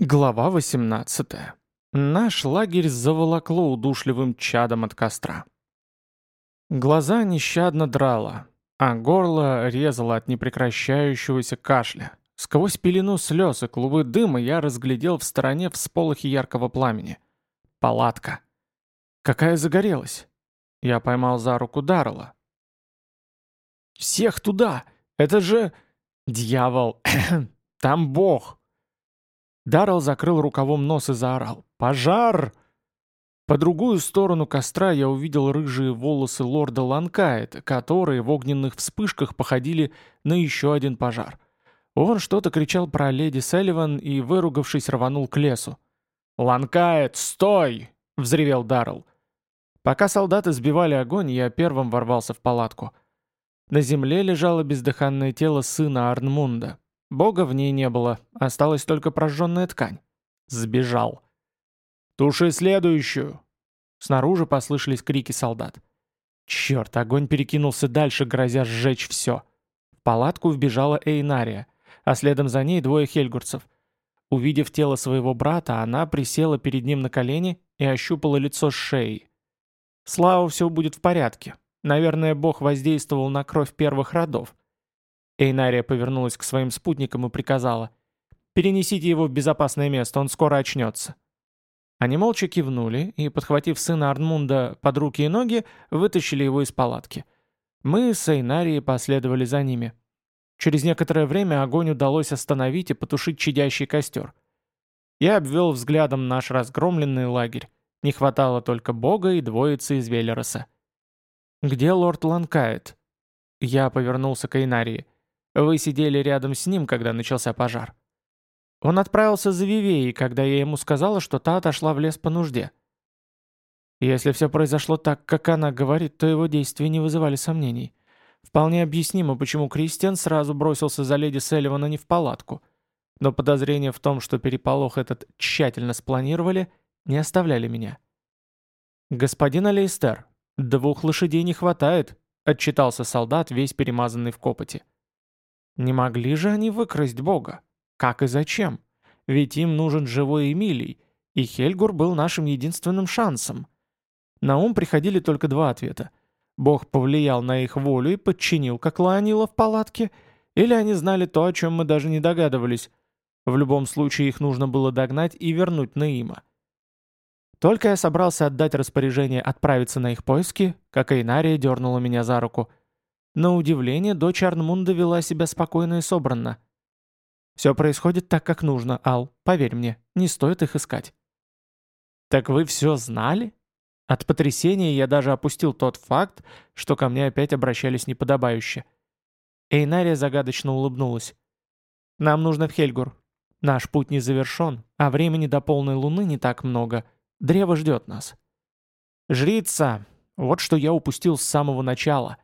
Глава 18. Наш лагерь заволокло удушливым чадом от костра. Глаза нещадно драло, а горло резало от непрекращающегося кашля. Сквозь пелену слез и клубы дыма я разглядел в стороне всполохи яркого пламени. Палатка. Какая загорелась. Я поймал за руку Даррелла. «Всех туда! Это же... Дьявол! Там бог!» Даррелл закрыл рукавом нос и заорал. «Пожар!» По другую сторону костра я увидел рыжие волосы лорда Ланкаэта, которые в огненных вспышках походили на еще один пожар. Он что-то кричал про леди Селливан и, выругавшись, рванул к лесу. «Ланкаэт, стой!» — взревел Даррелл. Пока солдаты сбивали огонь, я первым ворвался в палатку. На земле лежало бездыханное тело сына Арнмунда. Бога в ней не было, осталась только прожженная ткань. Сбежал. «Туши следующую!» Снаружи послышались крики солдат. Черт, огонь перекинулся дальше, грозя сжечь все. В палатку вбежала Эйнария, а следом за ней двое хельгурцев. Увидев тело своего брата, она присела перед ним на колени и ощупала лицо с шеей. Слава, все будет в порядке. Наверное, Бог воздействовал на кровь первых родов. Эйнария повернулась к своим спутникам и приказала. «Перенесите его в безопасное место, он скоро очнется». Они молча кивнули и, подхватив сына Арнмунда под руки и ноги, вытащили его из палатки. Мы с Эйнарией последовали за ними. Через некоторое время огонь удалось остановить и потушить чадящий костер. Я обвел взглядом наш разгромленный лагерь. Не хватало только бога и двоицы из Велероса. «Где лорд Ланкает?» Я повернулся к Эйнарии. Вы сидели рядом с ним, когда начался пожар. Он отправился за Вивеей, когда я ему сказала, что та отошла в лес по нужде. Если все произошло так, как она говорит, то его действия не вызывали сомнений. Вполне объяснимо, почему Кристиан сразу бросился за леди Селливана не в палатку. Но подозрения в том, что переполох этот тщательно спланировали, не оставляли меня. «Господин Алейстер, двух лошадей не хватает», — отчитался солдат, весь перемазанный в копоти. Не могли же они выкрасть Бога? Как и зачем? Ведь им нужен живой Эмилий, и Хельгур был нашим единственным шансом. На ум приходили только два ответа. Бог повлиял на их волю и подчинил, как Лаонила в палатке, или они знали то, о чем мы даже не догадывались. В любом случае их нужно было догнать и вернуть Наима. Только я собрался отдать распоряжение отправиться на их поиски, как Эйнария дернула меня за руку. На удивление, дочь Арнмунда вела себя спокойно и собранно. «Все происходит так, как нужно, Ал. Поверь мне, не стоит их искать». «Так вы все знали?» От потрясения я даже опустил тот факт, что ко мне опять обращались неподобающе. Эйнария загадочно улыбнулась. «Нам нужно в Хельгур. Наш путь не завершен, а времени до полной луны не так много. Древо ждет нас». «Жрица! Вот что я упустил с самого начала.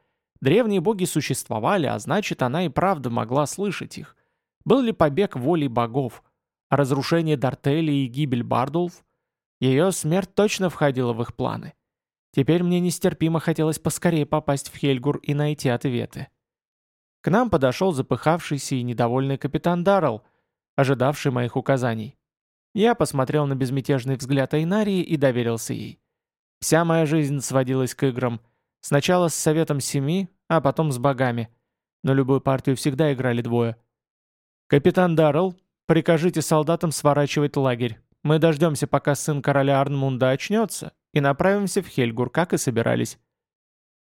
Древние боги существовали, а значит, она и правда могла слышать их. Был ли побег волей богов? Разрушение Дартели и гибель Бардулф? Ее смерть точно входила в их планы. Теперь мне нестерпимо хотелось поскорее попасть в Хельгур и найти ответы. К нам подошел запыхавшийся и недовольный капитан Даррелл, ожидавший моих указаний. Я посмотрел на безмятежный взгляд Айнарии и доверился ей. Вся моя жизнь сводилась к играм. Сначала с Советом Семи, а потом с богами. Но любую партию всегда играли двое. «Капитан Даррелл, прикажите солдатам сворачивать лагерь. Мы дождемся, пока сын короля Арнмунда очнется, и направимся в Хельгур, как и собирались».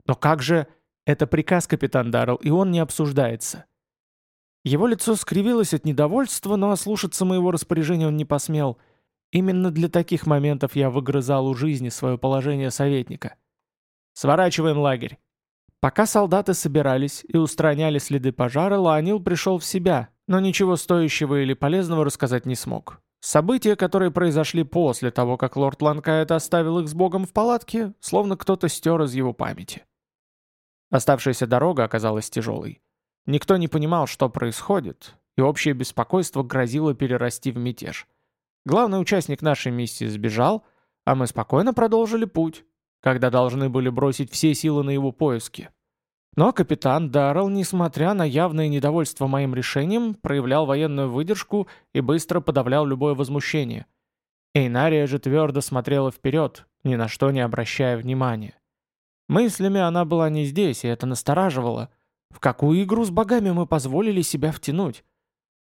«Но как же...» «Это приказ, капитан Даррелл, и он не обсуждается». Его лицо скривилось от недовольства, но ослушаться моего распоряжения он не посмел. Именно для таких моментов я выгрызал у жизни свое положение советника. «Сворачиваем лагерь. Пока солдаты собирались и устраняли следы пожара, Лаонил пришел в себя, но ничего стоящего или полезного рассказать не смог. События, которые произошли после того, как лорд Ланкайт оставил их с богом в палатке, словно кто-то стер из его памяти. Оставшаяся дорога оказалась тяжелой. Никто не понимал, что происходит, и общее беспокойство грозило перерасти в мятеж. Главный участник нашей миссии сбежал, а мы спокойно продолжили путь, когда должны были бросить все силы на его поиски. Но капитан Даррелл, несмотря на явное недовольство моим решением, проявлял военную выдержку и быстро подавлял любое возмущение. Эйнария же твердо смотрела вперед, ни на что не обращая внимания. Мыслями она была не здесь, и это настораживало. В какую игру с богами мы позволили себя втянуть?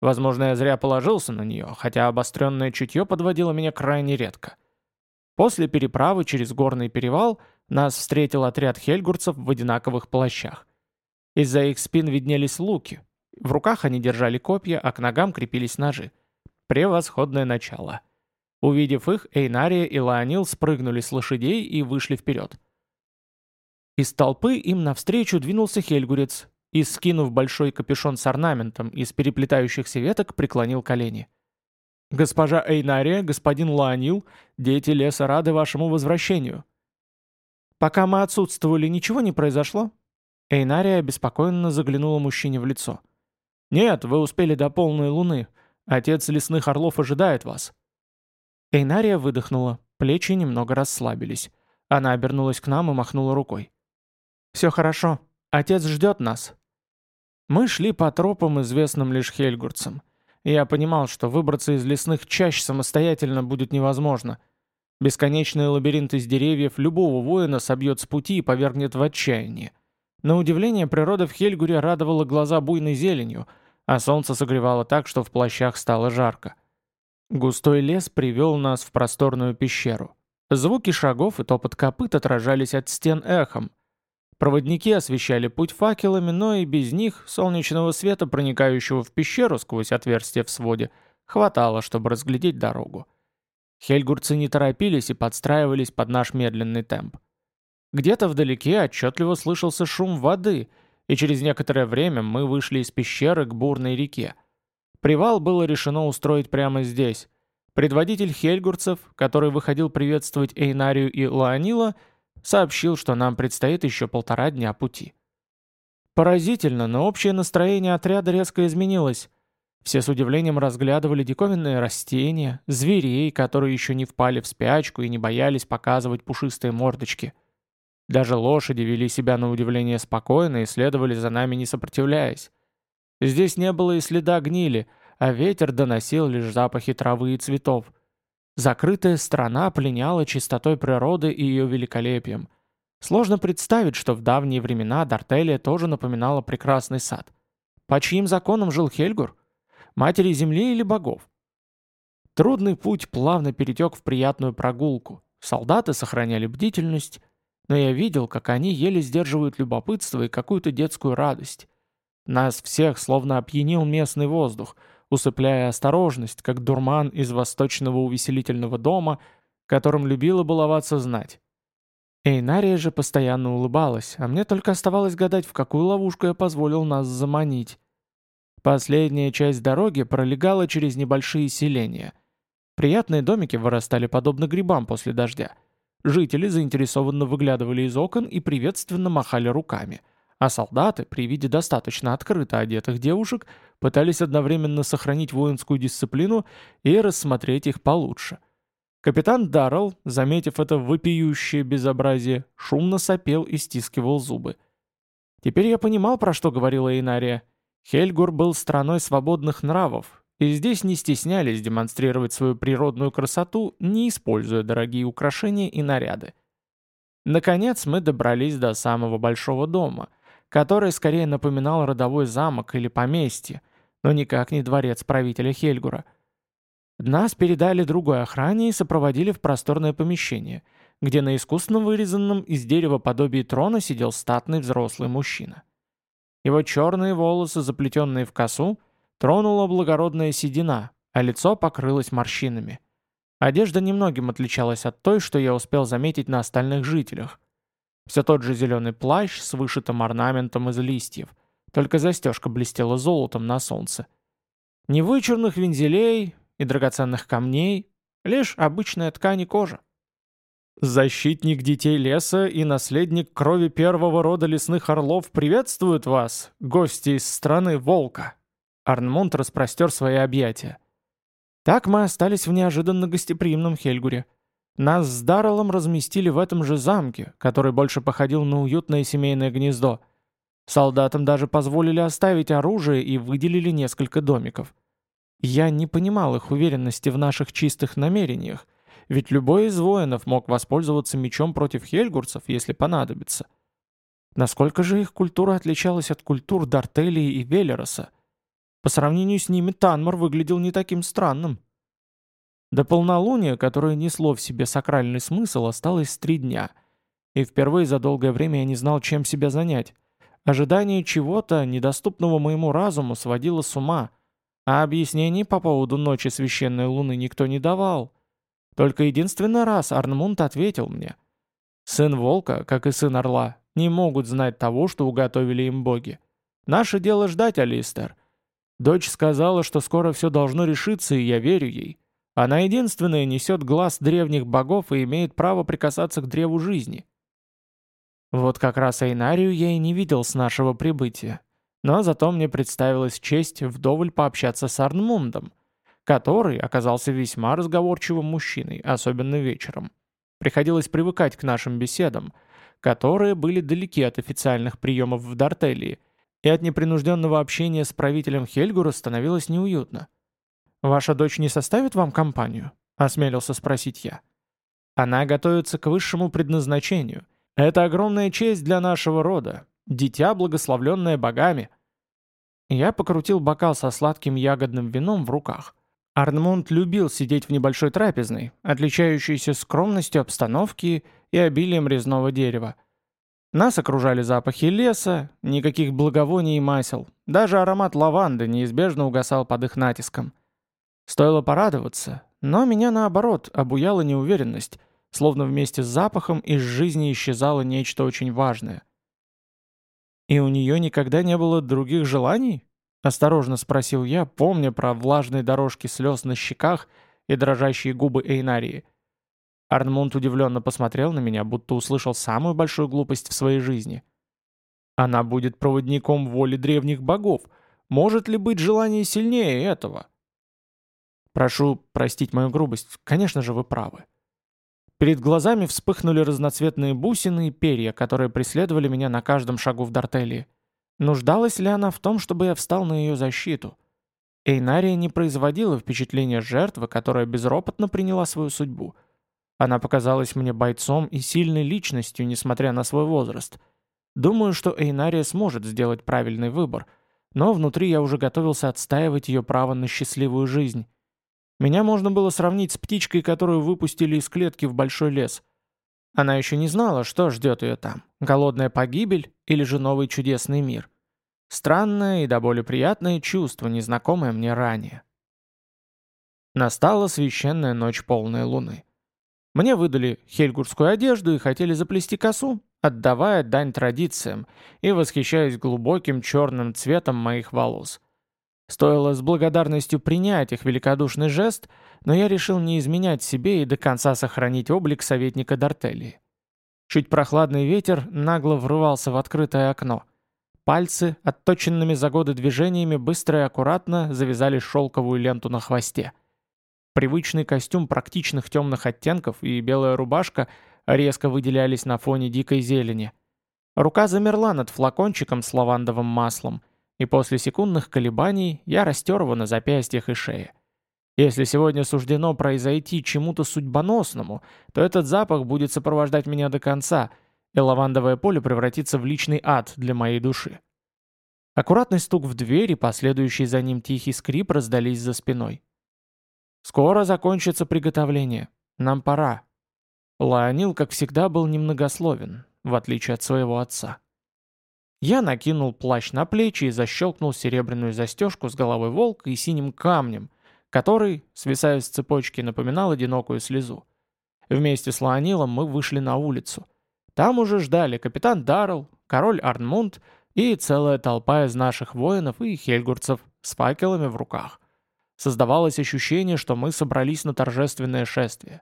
Возможно, я зря положился на нее, хотя обостренное чутье подводило меня крайне редко. После переправы через горный перевал нас встретил отряд хельгурцев в одинаковых плащах. Из-за их спин виднелись луки. В руках они держали копья, а к ногам крепились ножи. Превосходное начало. Увидев их, Эйнария и Лаонил спрыгнули с лошадей и вышли вперед. Из толпы им навстречу двинулся Хельгурец и, скинув большой капюшон с орнаментом из переплетающихся веток, преклонил колени. «Госпожа Эйнария, господин Лаонил, дети леса рады вашему возвращению». «Пока мы отсутствовали, ничего не произошло?» Эйнария беспокойно заглянула мужчине в лицо. «Нет, вы успели до полной луны. Отец лесных орлов ожидает вас». Эйнария выдохнула, плечи немного расслабились. Она обернулась к нам и махнула рукой. «Все хорошо. Отец ждет нас». Мы шли по тропам, известным лишь хельгурцам. Я понимал, что выбраться из лесных чащ самостоятельно будет невозможно. Бесконечный лабиринт из деревьев любого воина собьет с пути и повергнет в отчаяние. На удивление, природа в Хельгуре радовала глаза буйной зеленью, а солнце согревало так, что в плащах стало жарко. Густой лес привел нас в просторную пещеру. Звуки шагов и топот копыт отражались от стен эхом. Проводники освещали путь факелами, но и без них солнечного света, проникающего в пещеру сквозь отверстие в своде, хватало, чтобы разглядеть дорогу. Хельгурцы не торопились и подстраивались под наш медленный темп. Где-то вдалеке отчетливо слышался шум воды, и через некоторое время мы вышли из пещеры к бурной реке. Привал было решено устроить прямо здесь. Предводитель хельгурцев, который выходил приветствовать Эйнарию и Лаонила, сообщил, что нам предстоит еще полтора дня пути. Поразительно, но общее настроение отряда резко изменилось. Все с удивлением разглядывали диковинные растения, зверей, которые еще не впали в спячку и не боялись показывать пушистые мордочки. Даже лошади вели себя на удивление спокойно и следовали за нами не сопротивляясь. Здесь не было и следа гнили, а ветер доносил лишь запахи травы и цветов. Закрытая страна пленяла чистотой природы и ее великолепием. Сложно представить, что в давние времена Дартелия тоже напоминала прекрасный сад. По чьим законам жил Хельгур? Матери земли или богов? Трудный путь плавно перетек в приятную прогулку. Солдаты сохраняли бдительность, но я видел, как они еле сдерживают любопытство и какую-то детскую радость. Нас всех словно опьянил местный воздух — усыпляя осторожность, как дурман из восточного увеселительного дома, которым любила баловаться знать. Эйнария же постоянно улыбалась, а мне только оставалось гадать, в какую ловушку я позволил нас заманить. Последняя часть дороги пролегала через небольшие селения. Приятные домики вырастали подобно грибам после дождя. Жители заинтересованно выглядывали из окон и приветственно махали руками – а солдаты, при виде достаточно открыто одетых девушек, пытались одновременно сохранить воинскую дисциплину и рассмотреть их получше. Капитан Даррелл, заметив это вопиющее безобразие, шумно сопел и стискивал зубы. Теперь я понимал, про что говорила Инария. Хельгур был страной свободных нравов, и здесь не стеснялись демонстрировать свою природную красоту, не используя дорогие украшения и наряды. Наконец мы добрались до самого большого дома, который скорее напоминал родовой замок или поместье, но никак не дворец правителя Хельгура. Нас передали другой охране и сопроводили в просторное помещение, где на искусно вырезанном из дерева подобии трона сидел статный взрослый мужчина. Его черные волосы, заплетенные в косу, тронула благородная седина, а лицо покрылось морщинами. Одежда немногим отличалась от той, что я успел заметить на остальных жителях. Все тот же зеленый плащ с вышитым орнаментом из листьев, только застежка блестела золотом на солнце. Ни вычурных вензелей и драгоценных камней, лишь обычная ткань и кожа. «Защитник детей леса и наследник крови первого рода лесных орлов приветствуют вас, гости из страны Волка!» Арнмунд распростер свои объятия. Так мы остались в неожиданно гостеприимном Хельгуре. Нас с Дарреллом разместили в этом же замке, который больше походил на уютное семейное гнездо. Солдатам даже позволили оставить оружие и выделили несколько домиков. Я не понимал их уверенности в наших чистых намерениях, ведь любой из воинов мог воспользоваться мечом против хельгурцев, если понадобится. Насколько же их культура отличалась от культур Дартелии и Велероса? По сравнению с ними Танмор выглядел не таким странным. До полнолуния, которое несло в себе сакральный смысл, осталось три дня. И впервые за долгое время я не знал, чем себя занять. Ожидание чего-то, недоступного моему разуму, сводило с ума, а объяснений по поводу ночи священной луны никто не давал. Только единственный раз Арнмунд ответил мне. «Сын волка, как и сын орла, не могут знать того, что уготовили им боги. Наше дело ждать, Алистер. Дочь сказала, что скоро все должно решиться, и я верю ей. Она единственная несет глаз древних богов и имеет право прикасаться к древу жизни. Вот как раз Айнарию я и не видел с нашего прибытия. Но зато мне представилась честь вдоволь пообщаться с Арнмундом, который оказался весьма разговорчивым мужчиной, особенно вечером. Приходилось привыкать к нашим беседам, которые были далеки от официальных приемов в Дартелии, и от непринужденного общения с правителем Хельгура становилось неуютно. «Ваша дочь не составит вам компанию?» — осмелился спросить я. «Она готовится к высшему предназначению. Это огромная честь для нашего рода. Дитя, благословленное богами». Я покрутил бокал со сладким ягодным вином в руках. Арнмунд любил сидеть в небольшой трапезной, отличающейся скромностью обстановки и обилием резного дерева. Нас окружали запахи леса, никаких благовоний и масел. Даже аромат лаванды неизбежно угасал под их натиском. Стоило порадоваться, но меня наоборот обуяла неуверенность, словно вместе с запахом из жизни исчезало нечто очень важное. «И у нее никогда не было других желаний?» — осторожно спросил я, помня про влажные дорожки слез на щеках и дрожащие губы Эйнарии. Арнмунд удивленно посмотрел на меня, будто услышал самую большую глупость в своей жизни. «Она будет проводником воли древних богов. Может ли быть желание сильнее этого?» Прошу простить мою грубость, конечно же вы правы. Перед глазами вспыхнули разноцветные бусины и перья, которые преследовали меня на каждом шагу в Дартелии. Нуждалась ли она в том, чтобы я встал на ее защиту? Эйнария не производила впечатления жертвы, которая безропотно приняла свою судьбу. Она показалась мне бойцом и сильной личностью, несмотря на свой возраст. Думаю, что Эйнария сможет сделать правильный выбор, но внутри я уже готовился отстаивать ее право на счастливую жизнь. Меня можно было сравнить с птичкой, которую выпустили из клетки в большой лес. Она еще не знала, что ждет ее там. Голодная погибель или же новый чудесный мир. Странное и до боли приятное чувство, незнакомое мне ранее. Настала священная ночь полной луны. Мне выдали хельгурскую одежду и хотели заплести косу, отдавая дань традициям и восхищаясь глубоким черным цветом моих волос. Стоило с благодарностью принять их великодушный жест, но я решил не изменять себе и до конца сохранить облик советника Дартелии. Чуть прохладный ветер нагло врывался в открытое окно. Пальцы, отточенными за годы движениями, быстро и аккуратно завязали шелковую ленту на хвосте. Привычный костюм практичных темных оттенков и белая рубашка резко выделялись на фоне дикой зелени. Рука замерла над флакончиком с лавандовым маслом – и после секундных колебаний я растер его на запястьях и шее. Если сегодня суждено произойти чему-то судьбоносному, то этот запах будет сопровождать меня до конца, и лавандовое поле превратится в личный ад для моей души. Аккуратный стук в дверь и последующий за ним тихий скрип раздались за спиной. «Скоро закончится приготовление. Нам пора». Лаонил, как всегда, был немногословен, в отличие от своего отца. Я накинул плащ на плечи и защелкнул серебряную застежку с головой волка и синим камнем, который, свисая с цепочки, напоминал одинокую слезу. Вместе с Лаонилом мы вышли на улицу. Там уже ждали капитан Даррелл, король Арнмунд и целая толпа из наших воинов и хельгурцев с факелами в руках. Создавалось ощущение, что мы собрались на торжественное шествие.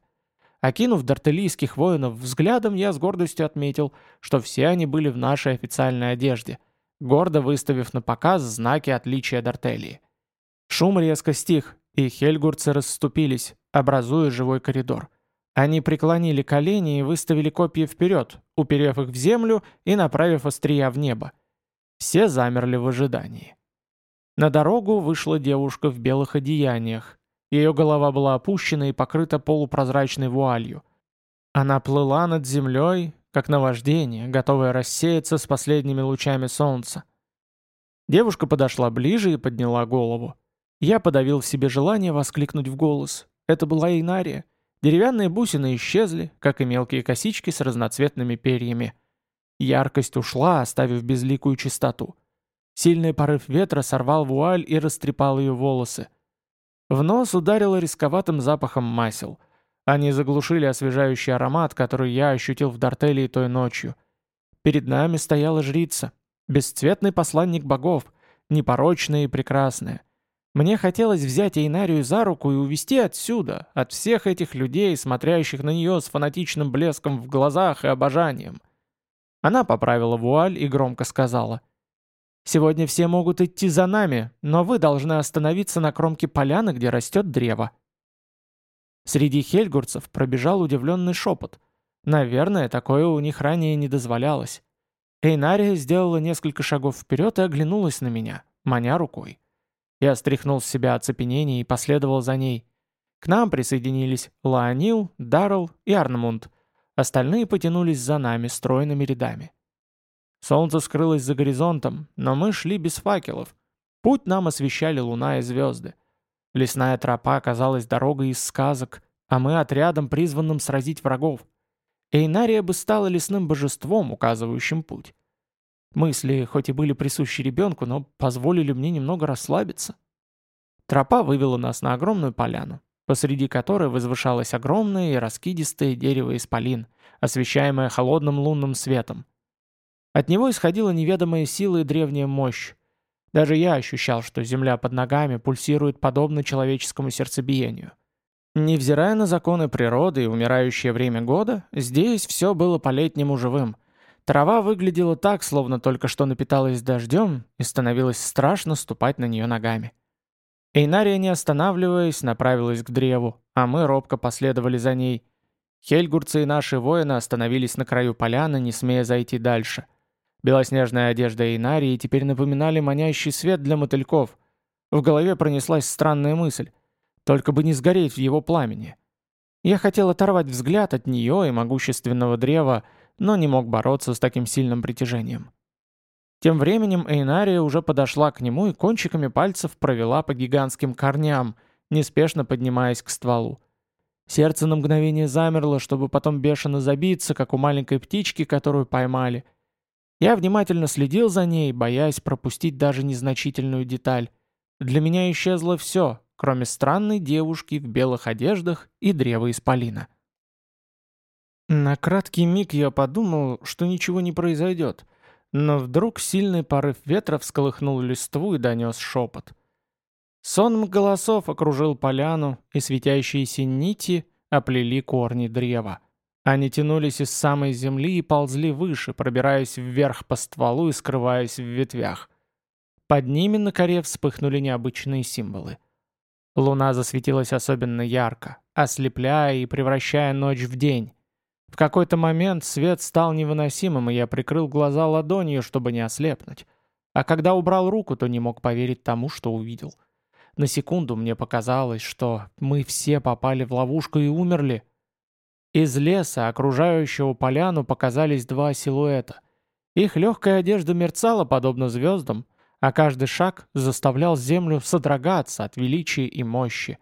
Окинув дартелийских воинов взглядом, я с гордостью отметил, что все они были в нашей официальной одежде, гордо выставив на показ знаки отличия Дартелии. Шум резко стих, и хельгурцы расступились, образуя живой коридор. Они преклонили колени и выставили копья вперед, уперев их в землю и направив острия в небо. Все замерли в ожидании. На дорогу вышла девушка в белых одеяниях. Ее голова была опущена и покрыта полупрозрачной вуалью. Она плыла над землей, как наваждение, готовая рассеяться с последними лучами солнца. Девушка подошла ближе и подняла голову. Я подавил в себе желание воскликнуть в голос. Это была Инария. Деревянные бусины исчезли, как и мелкие косички с разноцветными перьями. Яркость ушла, оставив безликую чистоту. Сильный порыв ветра сорвал вуаль и растрепал ее волосы. В нос ударило рисковатым запахом масел. Они заглушили освежающий аромат, который я ощутил в Дартелии той ночью. Перед нами стояла жрица, бесцветный посланник богов, непорочная и прекрасная. Мне хотелось взять Эйнарию за руку и увести отсюда, от всех этих людей, смотрящих на нее с фанатичным блеском в глазах и обожанием. Она поправила вуаль и громко сказала. «Сегодня все могут идти за нами, но вы должны остановиться на кромке поляны, где растет древо». Среди хельгурцев пробежал удивленный шепот. Наверное, такое у них ранее не дозволялось. Эйнария сделала несколько шагов вперед и оглянулась на меня, маня рукой. Я стряхнул с себя оцепенение и последовал за ней. К нам присоединились Лаонил, Даррелл и Арнмунд. Остальные потянулись за нами стройными рядами. Солнце скрылось за горизонтом, но мы шли без факелов. Путь нам освещали луна и звезды. Лесная тропа казалась дорогой из сказок, а мы отрядом, призванным сразить врагов. Эйнария бы стала лесным божеством, указывающим путь. Мысли, хоть и были присущи ребенку, но позволили мне немного расслабиться. Тропа вывела нас на огромную поляну, посреди которой возвышалось огромное и раскидистое дерево исполин, освещаемое холодным лунным светом. От него исходила неведомая сила и древняя мощь, даже я ощущал, что земля под ногами пульсирует подобно человеческому сердцебиению. Невзирая на законы природы и умирающее время года, здесь все было по-летнему живым. Трава выглядела так, словно только что напиталась дождем, и становилось страшно ступать на нее ногами. Эйнария, не останавливаясь, направилась к древу, а мы робко последовали за ней. Хельгурцы и наши воины остановились на краю поляны, не смея зайти дальше — Белоснежная одежда Инарии теперь напоминали манящий свет для мотыльков. В голове пронеслась странная мысль. Только бы не сгореть в его пламени. Я хотел оторвать взгляд от нее и могущественного древа, но не мог бороться с таким сильным притяжением. Тем временем Эйнария уже подошла к нему и кончиками пальцев провела по гигантским корням, неспешно поднимаясь к стволу. Сердце на мгновение замерло, чтобы потом бешено забиться, как у маленькой птички, которую поймали — я внимательно следил за ней, боясь пропустить даже незначительную деталь. Для меня исчезло все, кроме странной девушки в белых одеждах и древа исполина. На краткий миг я подумал, что ничего не произойдет, но вдруг сильный порыв ветра всколыхнул листву и донес шепот. Сон голосов окружил поляну, и светящиеся нити оплели корни древа. Они тянулись из самой земли и ползли выше, пробираясь вверх по стволу и скрываясь в ветвях. Под ними на коре вспыхнули необычные символы. Луна засветилась особенно ярко, ослепляя и превращая ночь в день. В какой-то момент свет стал невыносимым, и я прикрыл глаза ладонью, чтобы не ослепнуть. А когда убрал руку, то не мог поверить тому, что увидел. На секунду мне показалось, что мы все попали в ловушку и умерли — из леса, окружающего поляну, показались два силуэта. Их легкая одежда мерцала, подобно звездам, а каждый шаг заставлял землю содрогаться от величия и мощи.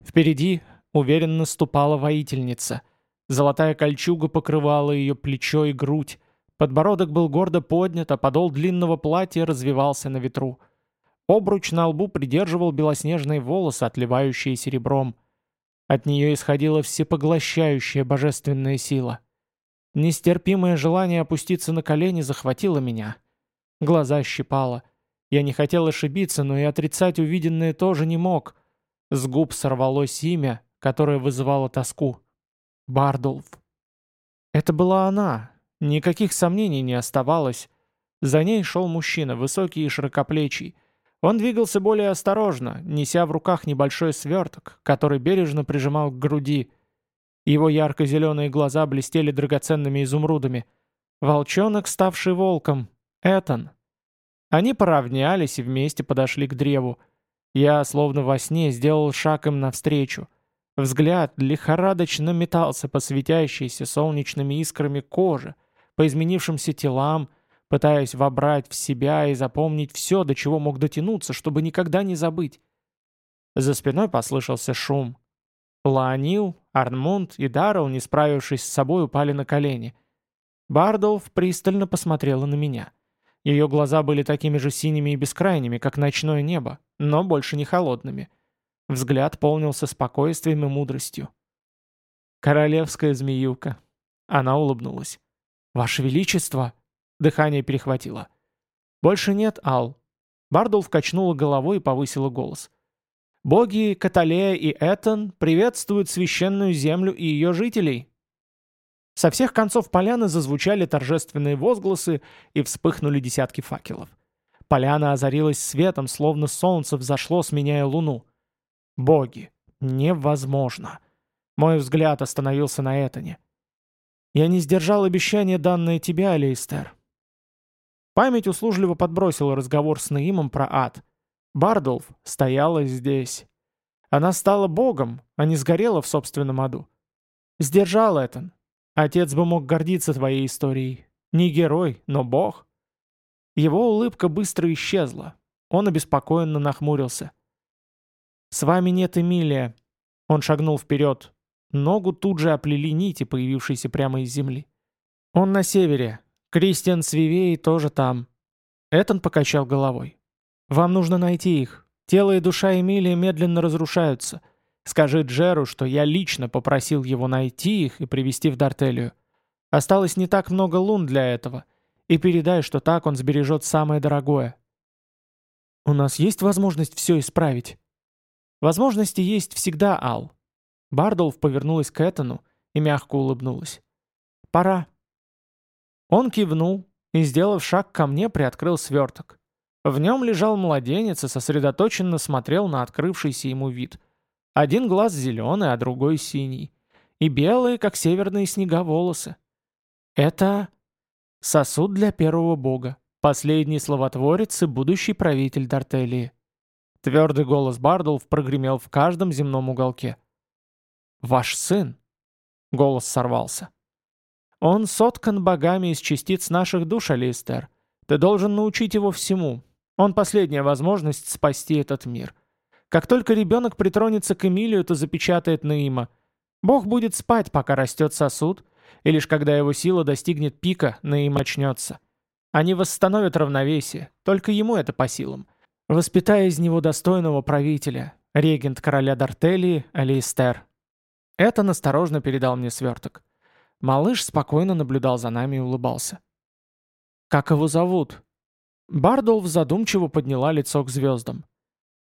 Впереди уверенно ступала воительница. Золотая кольчуга покрывала ее плечо и грудь. Подбородок был гордо поднят, а подол длинного платья развивался на ветру. Обруч на лбу придерживал белоснежные волосы, отливающие серебром. От нее исходила всепоглощающая божественная сила. Нестерпимое желание опуститься на колени захватило меня. Глаза щипало. Я не хотел ошибиться, но и отрицать увиденное тоже не мог. С губ сорвалось имя, которое вызывало тоску. Бардулф. Это была она. Никаких сомнений не оставалось. За ней шел мужчина, высокий и широкоплечий. Он двигался более осторожно, неся в руках небольшой сверток, который бережно прижимал к груди. Его ярко-зеленые глаза блестели драгоценными изумрудами. Волчонок, ставший волком. Этан. Они поравнялись и вместе подошли к древу. Я, словно во сне, сделал шаг им навстречу. Взгляд лихорадочно метался по светящейся солнечными искрами кожи, по изменившимся телам, пытаясь вобрать в себя и запомнить все, до чего мог дотянуться, чтобы никогда не забыть. За спиной послышался шум. Лаонил, Арнмунд и Даррелл, не справившись с собой, упали на колени. Бардолф пристально посмотрела на меня. Ее глаза были такими же синими и бескрайними, как ночное небо, но больше не холодными. Взгляд полнился спокойствием и мудростью. «Королевская змеюка». Она улыбнулась. «Ваше Величество!» Дыхание перехватило. «Больше нет, Ал». Бардулф качнула головой и повысила голос. «Боги Каталея и Этон приветствуют священную землю и ее жителей». Со всех концов поляны зазвучали торжественные возгласы и вспыхнули десятки факелов. Поляна озарилась светом, словно солнце взошло, сменяя луну. Боги, невозможно. Мой взгляд остановился на Этоне. Я не сдержал обещания, данное тебе, Алейстер. Память услужливо подбросила разговор с Наимом про ад. Бардолф стояла здесь. Она стала богом, а не сгорела в собственном аду. Сдержал Этон. Отец бы мог гордиться твоей историей. Не герой, но бог. Его улыбка быстро исчезла. Он обеспокоенно нахмурился. «С вами нет Эмилия». Он шагнул вперед. Ногу тут же оплели нити, появившиеся прямо из земли. «Он на севере. Кристиан Свивей тоже там». Этон покачал головой. «Вам нужно найти их. Тело и душа Эмилия медленно разрушаются. Скажи Джеру, что я лично попросил его найти их и привести в Дартелию. Осталось не так много лун для этого. И передай, что так он сбережет самое дорогое. У нас есть возможность все исправить? Возможности есть всегда, Ал. Бардолф повернулась к Этану и мягко улыбнулась. Пора. Он кивнул и, сделав шаг ко мне, приоткрыл сверток. В нем лежал младенец и сосредоточенно смотрел на открывшийся ему вид — один глаз зеленый, а другой синий. И белые, как северные снега, волосы. Это сосуд для первого бога, последний словотворец и будущий правитель Дартелии. Твердый голос Бардулф прогремел в каждом земном уголке. «Ваш сын!» — голос сорвался. «Он соткан богами из частиц наших душ, Алистер. Ты должен научить его всему. Он последняя возможность спасти этот мир. Как только ребенок притронется к Эмилию, то запечатает Наима. Бог будет спать, пока растет сосуд, и лишь когда его сила достигнет пика, Наим очнется. Они восстановят равновесие, только ему это по силам. Воспитая из него достойного правителя, регент короля Дартелии, Алиестер. Это насторожно передал мне сверток. Малыш спокойно наблюдал за нами и улыбался. «Как его зовут?» Бардолф задумчиво подняла лицо к звездам.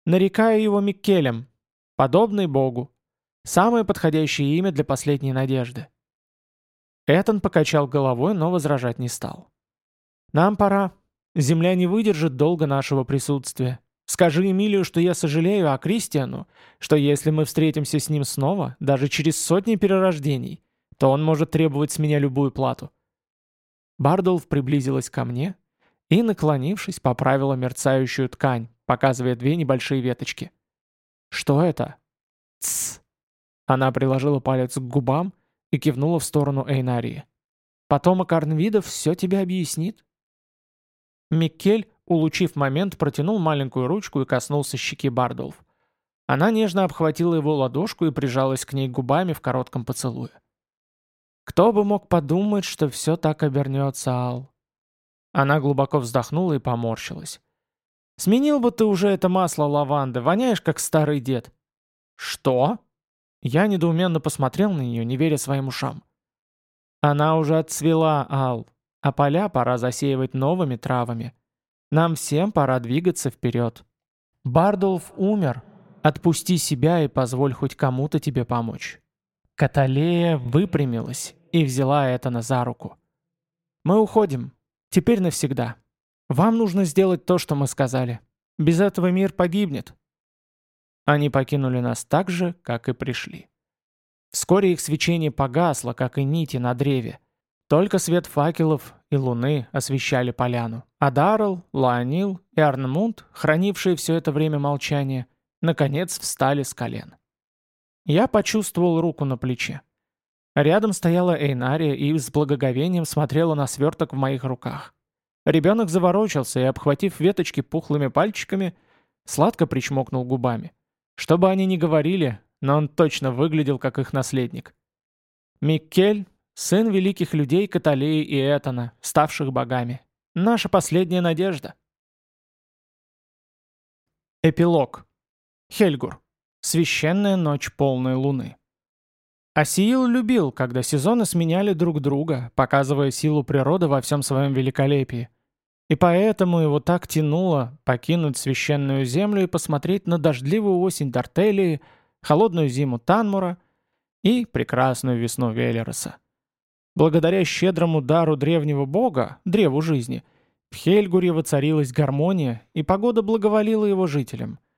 Нарекаю его Миккелем, подобный Богу. Самое подходящее имя для последней надежды. Этон покачал головой, но возражать не стал. «Нам пора. Земля не выдержит долго нашего присутствия. Скажи Эмилию, что я сожалею о Кристиану, что если мы встретимся с ним снова, даже через сотни перерождений, то он может требовать с меня любую плату». Бардолф приблизилась ко мне и, наклонившись, поправила мерцающую ткань, показывая две небольшие веточки. «Что это?» «Тсс!» Она приложила палец к губам и кивнула в сторону Эйнарии. «Потомок Арнвидов все тебе объяснит». Миккель, улучив момент, протянул маленькую ручку и коснулся щеки Бардолф. Она нежно обхватила его ладошку и прижалась к ней губами в коротком поцелуе. «Кто бы мог подумать, что все так обернется, Ал?» Она глубоко вздохнула и поморщилась. Сменил бы ты уже это масло лаванды, воняешь как старый дед». «Что?» Я недоуменно посмотрел на нее, не веря своим ушам. «Она уже отцвела, Ал, а поля пора засеивать новыми травами. Нам всем пора двигаться вперед. Бардулф умер. Отпусти себя и позволь хоть кому-то тебе помочь». Каталея выпрямилась и взяла Этана за руку. «Мы уходим. Теперь навсегда». Вам нужно сделать то, что мы сказали. Без этого мир погибнет». Они покинули нас так же, как и пришли. Вскоре их свечение погасло, как и нити на древе. Только свет факелов и луны освещали поляну, а Даррелл, Лаонил и Арнмунд, хранившие все это время молчание, наконец встали с колен. Я почувствовал руку на плече. Рядом стояла Эйнария и с благоговением смотрела на сверток в моих руках. Ребенок заворочился и, обхватив веточки пухлыми пальчиками, сладко причмокнул губами. Что бы они ни говорили, но он точно выглядел как их наследник. Миккель — сын великих людей Каталеи и Этана, ставших богами. Наша последняя надежда. Эпилог. Хельгур. Священная ночь полной луны. Асиил любил, когда сезоны сменяли друг друга, показывая силу природы во всем своем великолепии. И поэтому его так тянуло покинуть священную землю и посмотреть на дождливую осень Дартелии, холодную зиму Танмура и прекрасную весну Велероса. Благодаря щедрому дару древнего бога, древу жизни, в Хельгуре воцарилась гармония, и погода благоволила его жителям –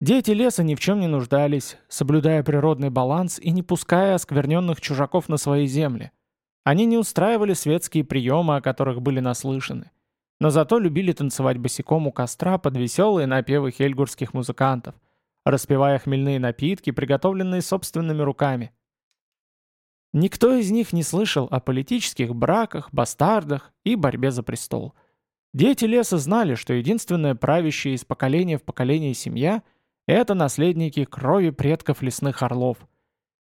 Дети леса ни в чем не нуждались, соблюдая природный баланс и не пуская оскверненных чужаков на свои земли. Они не устраивали светские приемы, о которых были наслышаны. Но зато любили танцевать босиком у костра под веселые напевы хельгурских музыкантов, распевая хмельные напитки, приготовленные собственными руками. Никто из них не слышал о политических браках, бастардах и борьбе за престол. Дети леса знали, что единственная правящая из поколения в поколение семья — это наследники крови предков лесных орлов.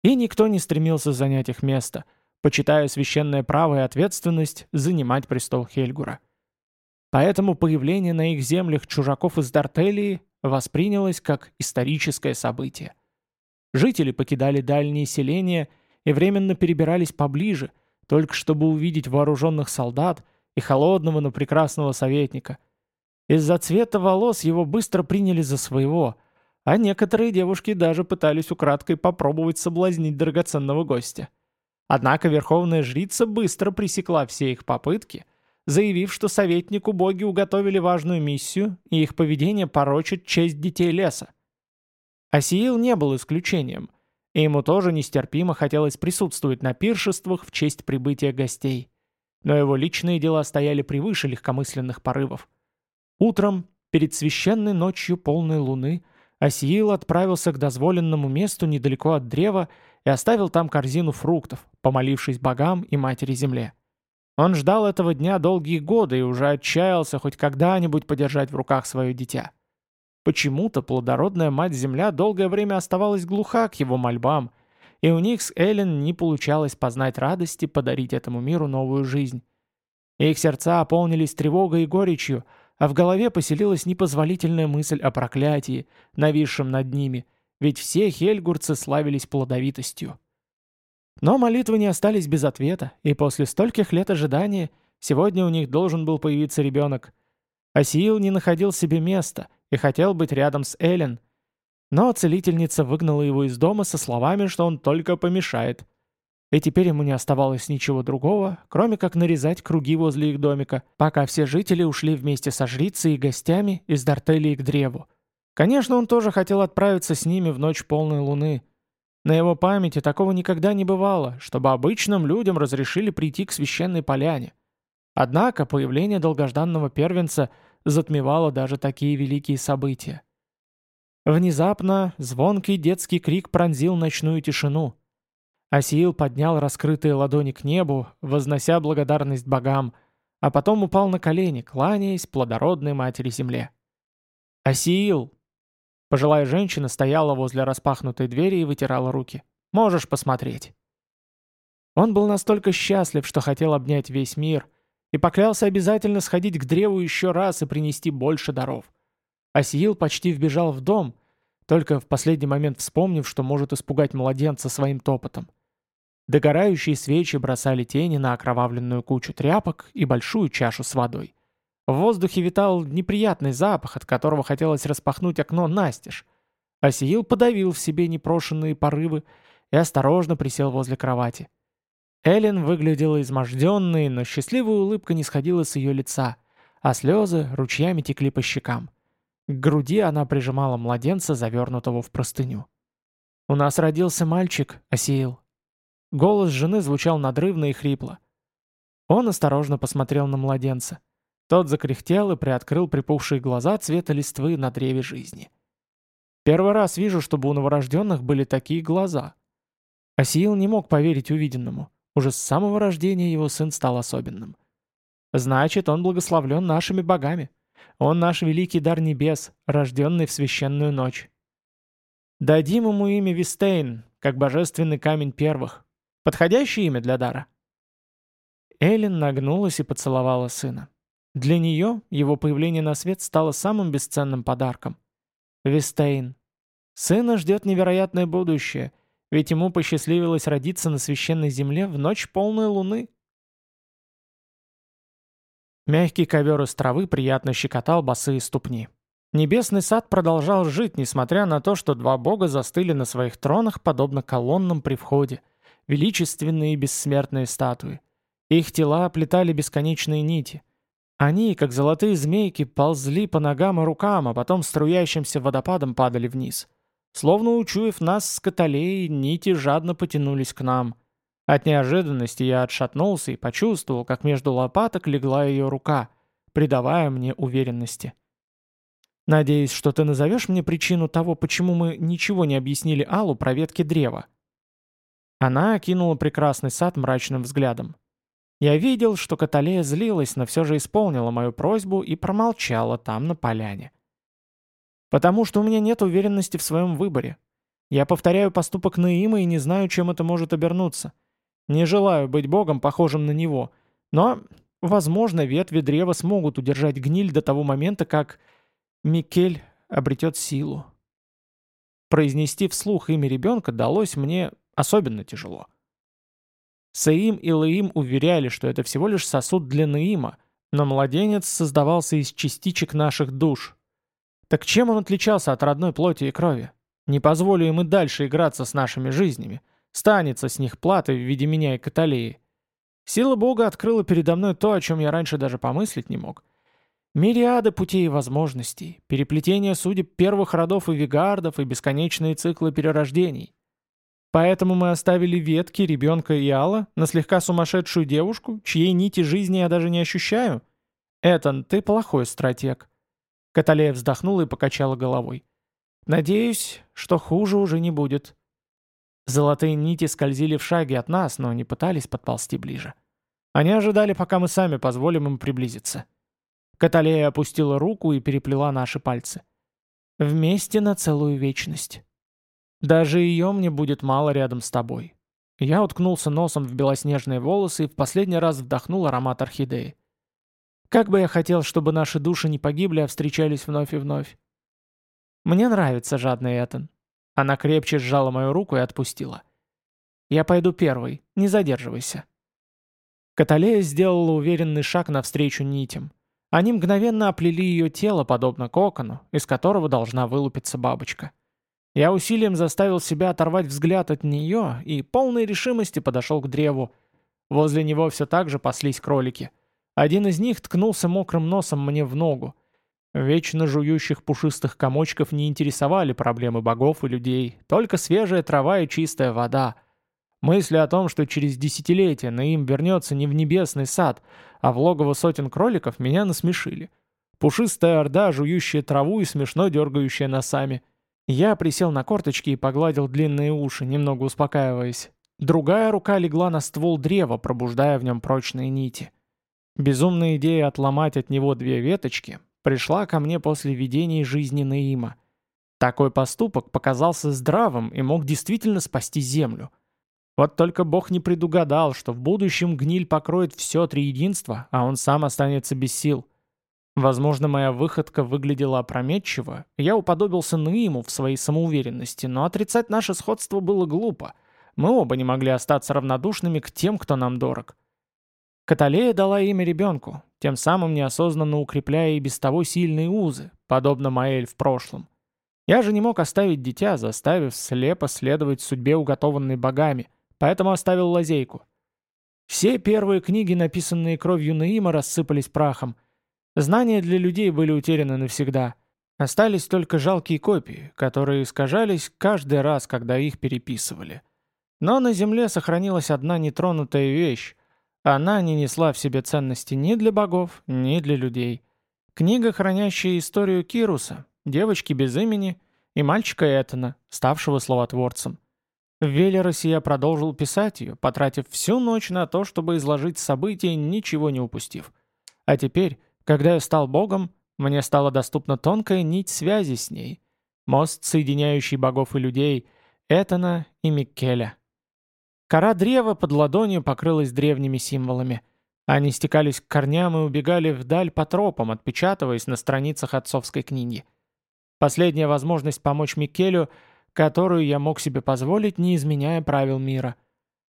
И никто не стремился занять их место, почитая священное право и ответственность занимать престол Хельгура. Поэтому появление на их землях чужаков из Дартелии воспринялось как историческое событие. Жители покидали дальние селения и временно перебирались поближе, только чтобы увидеть вооруженных солдат и холодного, но прекрасного советника. Из-за цвета волос его быстро приняли за своего – а некоторые девушки даже пытались украдкой попробовать соблазнить драгоценного гостя. Однако верховная жрица быстро пресекла все их попытки, заявив, что советнику боги уготовили важную миссию, и их поведение порочит честь детей леса. Асиил не был исключением, и ему тоже нестерпимо хотелось присутствовать на пиршествах в честь прибытия гостей. Но его личные дела стояли превыше легкомысленных порывов. Утром, перед священной ночью полной луны, Асиил отправился к дозволенному месту недалеко от древа и оставил там корзину фруктов, помолившись богам и матери земле. Он ждал этого дня долгие годы и уже отчаялся хоть когда-нибудь подержать в руках свое дитя. Почему-то плодородная мать-земля долгое время оставалась глуха к его мольбам, и у них с Эллен не получалось познать радости подарить этому миру новую жизнь. Их сердца ополнились тревогой и горечью – а в голове поселилась непозволительная мысль о проклятии, нависшем над ними, ведь все хельгурцы славились плодовитостью. Но молитвы не остались без ответа, и после стольких лет ожидания сегодня у них должен был появиться ребенок. Асиил не находил себе места и хотел быть рядом с Элен, но целительница выгнала его из дома со словами, что он только помешает. И теперь ему не оставалось ничего другого, кроме как нарезать круги возле их домика, пока все жители ушли вместе со жрицей и гостями из Дартелии к древу. Конечно, он тоже хотел отправиться с ними в ночь полной луны. На его памяти такого никогда не бывало, чтобы обычным людям разрешили прийти к священной поляне. Однако появление долгожданного первенца затмевало даже такие великие события. Внезапно звонкий детский крик пронзил ночную тишину – Асиил поднял раскрытые ладони к небу, вознося благодарность богам, а потом упал на колени, кланяясь плодородной матери земле. «Асиил!» Пожилая женщина стояла возле распахнутой двери и вытирала руки. «Можешь посмотреть». Он был настолько счастлив, что хотел обнять весь мир, и поклялся обязательно сходить к древу еще раз и принести больше даров. Асиил почти вбежал в дом, только в последний момент вспомнив, что может испугать младенца своим топотом. Догорающие свечи бросали тени на окровавленную кучу тряпок и большую чашу с водой. В воздухе витал неприятный запах, от которого хотелось распахнуть окно настежь. Асиил подавил в себе непрошенные порывы и осторожно присел возле кровати. Эллен выглядела изможденной, но счастливая улыбка не сходила с ее лица, а слезы ручьями текли по щекам. К груди она прижимала младенца, завернутого в простыню. «У нас родился мальчик, Асиил», Голос жены звучал надрывно и хрипло. Он осторожно посмотрел на младенца. Тот закряхтел и приоткрыл припухшие глаза цвета листвы на древе жизни. Первый раз вижу, чтобы у новорожденных были такие глаза. Асиил не мог поверить увиденному. Уже с самого рождения его сын стал особенным. Значит, он благословлен нашими богами. Он наш великий дар небес, рожденный в священную ночь. Дадим ему имя Вистейн, как божественный камень первых. Подходящее имя для дара? Эллен нагнулась и поцеловала сына. Для нее его появление на свет стало самым бесценным подарком. Вестейн. Сына ждет невероятное будущее, ведь ему посчастливилось родиться на священной земле в ночь полной луны. Мягкий ковер из травы приятно щекотал босые ступни. Небесный сад продолжал жить, несмотря на то, что два бога застыли на своих тронах, подобно колоннам при входе, величественные бессмертные статуи. Их тела оплетали бесконечные нити. Они, как золотые змейки, ползли по ногам и рукам, а потом струящимся водопадом падали вниз. Словно учуяв нас с каталеей, нити жадно потянулись к нам. От неожиданности я отшатнулся и почувствовал, как между лопаток легла ее рука, придавая мне уверенности. «Надеюсь, что ты назовешь мне причину того, почему мы ничего не объяснили Аллу про ветки древа?» Она окинула прекрасный сад мрачным взглядом. Я видел, что Каталея злилась, но все же исполнила мою просьбу и промолчала там, на поляне. «Потому что у меня нет уверенности в своем выборе. Я повторяю поступок Наима и не знаю, чем это может обернуться. Не желаю быть богом, похожим на него, но, возможно, ветви древа смогут удержать гниль до того момента, как Микель обретет силу». Произнести вслух имя ребенка далось мне особенно тяжело. Саим и Лаим уверяли, что это всего лишь сосуд для Наима, но младенец создавался из частичек наших душ. Так чем он отличался от родной плоти и крови? Не позволю им и дальше играться с нашими жизнями. Станется с них платой в виде меня и Каталеи. Сила Бога открыла передо мной то, о чем я раньше даже помыслить не мог. Мириады путей и возможностей, переплетение судеб первых родов и вигардов и бесконечные циклы перерождений. Поэтому мы оставили ветки, ребенка и Алла на слегка сумасшедшую девушку, чьей нити жизни я даже не ощущаю? Этан, ты плохой стратег. Каталея вздохнула и покачала головой. Надеюсь, что хуже уже не будет. Золотые нити скользили в шаге от нас, но не пытались подползти ближе. Они ожидали, пока мы сами позволим им приблизиться. Каталея опустила руку и переплела наши пальцы. Вместе на целую вечность. Даже ее мне будет мало рядом с тобой. Я уткнулся носом в белоснежные волосы и в последний раз вдохнул аромат орхидеи. Как бы я хотел, чтобы наши души не погибли, а встречались вновь и вновь. Мне нравится жадный Этан. Она крепче сжала мою руку и отпустила. Я пойду первый, не задерживайся. Каталея сделала уверенный шаг навстречу нитям. Они мгновенно оплели ее тело, подобно кокону, из которого должна вылупиться бабочка. Я усилием заставил себя оторвать взгляд от нее и полной решимости подошел к древу. Возле него все так же паслись кролики. Один из них ткнулся мокрым носом мне в ногу. Вечно жующих пушистых комочков не интересовали проблемы богов и людей, только свежая трава и чистая вода. Мысли о том, что через десятилетия Наим вернется не в небесный сад, а в логово сотен кроликов, меня насмешили. Пушистая орда, жующая траву и смешно дергающая носами. Я присел на корточки и погладил длинные уши, немного успокаиваясь. Другая рука легла на ствол древа, пробуждая в нем прочные нити. Безумная идея отломать от него две веточки пришла ко мне после видений жизни Наима. Такой поступок показался здравым и мог действительно спасти Землю. Вот только Бог не предугадал, что в будущем гниль покроет все триединство, а он сам останется без сил. Возможно, моя выходка выглядела опрометчиво, я уподобился Наиму в своей самоуверенности, но отрицать наше сходство было глупо. Мы оба не могли остаться равнодушными к тем, кто нам дорог. Каталея дала имя ребенку, тем самым неосознанно укрепляя и без того сильные узы, подобно Маэль в прошлом. Я же не мог оставить дитя, заставив слепо следовать судьбе, уготованной богами, поэтому оставил лазейку. Все первые книги, написанные кровью Наима, рассыпались прахом — Знания для людей были утеряны навсегда. Остались только жалкие копии, которые искажались каждый раз, когда их переписывали. Но на Земле сохранилась одна нетронутая вещь. Она не несла в себе ценности ни для богов, ни для людей. Книга, хранящая историю Кируса, девочки без имени и мальчика Этана, ставшего словотворцем. В я продолжил писать ее, потратив всю ночь на то, чтобы изложить события, ничего не упустив. А теперь, когда я стал богом, мне стала доступна тонкая нить связи с ней. Мост, соединяющий богов и людей, Этана и Миккеля. Кора древа под ладонью покрылась древними символами. Они стекались к корням и убегали вдаль по тропам, отпечатываясь на страницах отцовской книги. Последняя возможность помочь Микелю, которую я мог себе позволить, не изменяя правил мира.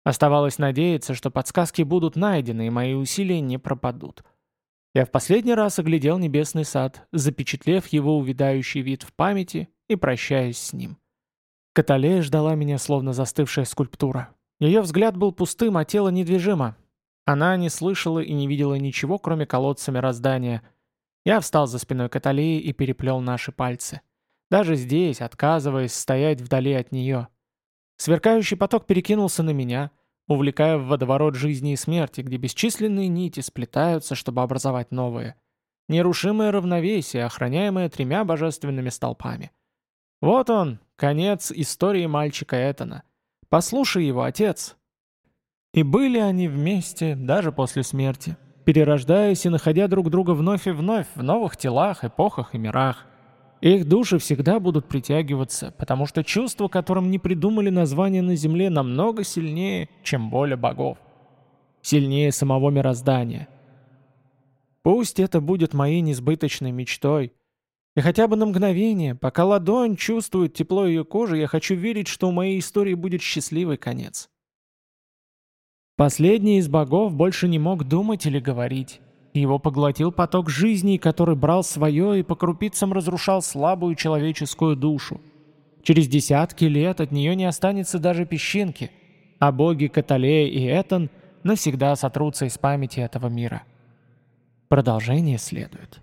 Оставалось надеяться, что подсказки будут найдены, и мои усилия не пропадут. Я в последний раз оглядел небесный сад, запечатлев его увядающий вид в памяти и прощаясь с ним. Каталея ждала меня, словно застывшая скульптура. Ее взгляд был пустым, а тело недвижимо. Она не слышала и не видела ничего, кроме колодца мироздания. Я встал за спиной Каталии и переплел наши пальцы. Даже здесь, отказываясь стоять вдали от нее. Сверкающий поток перекинулся на меня, увлекая в водоворот жизни и смерти, где бесчисленные нити сплетаются, чтобы образовать новые. Нерушимое равновесие, охраняемое тремя божественными столпами. Вот он, конец истории мальчика Этана — Послушай его, отец». И были они вместе даже после смерти, перерождаясь и находя друг друга вновь и вновь в новых телах, эпохах и мирах. Их души всегда будут притягиваться, потому что чувства, которым не придумали название на Земле, намного сильнее, чем воля богов. Сильнее самого мироздания. Пусть это будет моей несбыточной мечтой, и хотя бы на мгновение, пока ладонь чувствует тепло ее кожи, я хочу верить, что у моей истории будет счастливый конец. Последний из богов больше не мог думать или говорить. Его поглотил поток жизни, который брал свое и по крупицам разрушал слабую человеческую душу. Через десятки лет от нее не останется даже песчинки, а боги Каталея и Этан навсегда сотрутся из памяти этого мира. Продолжение следует.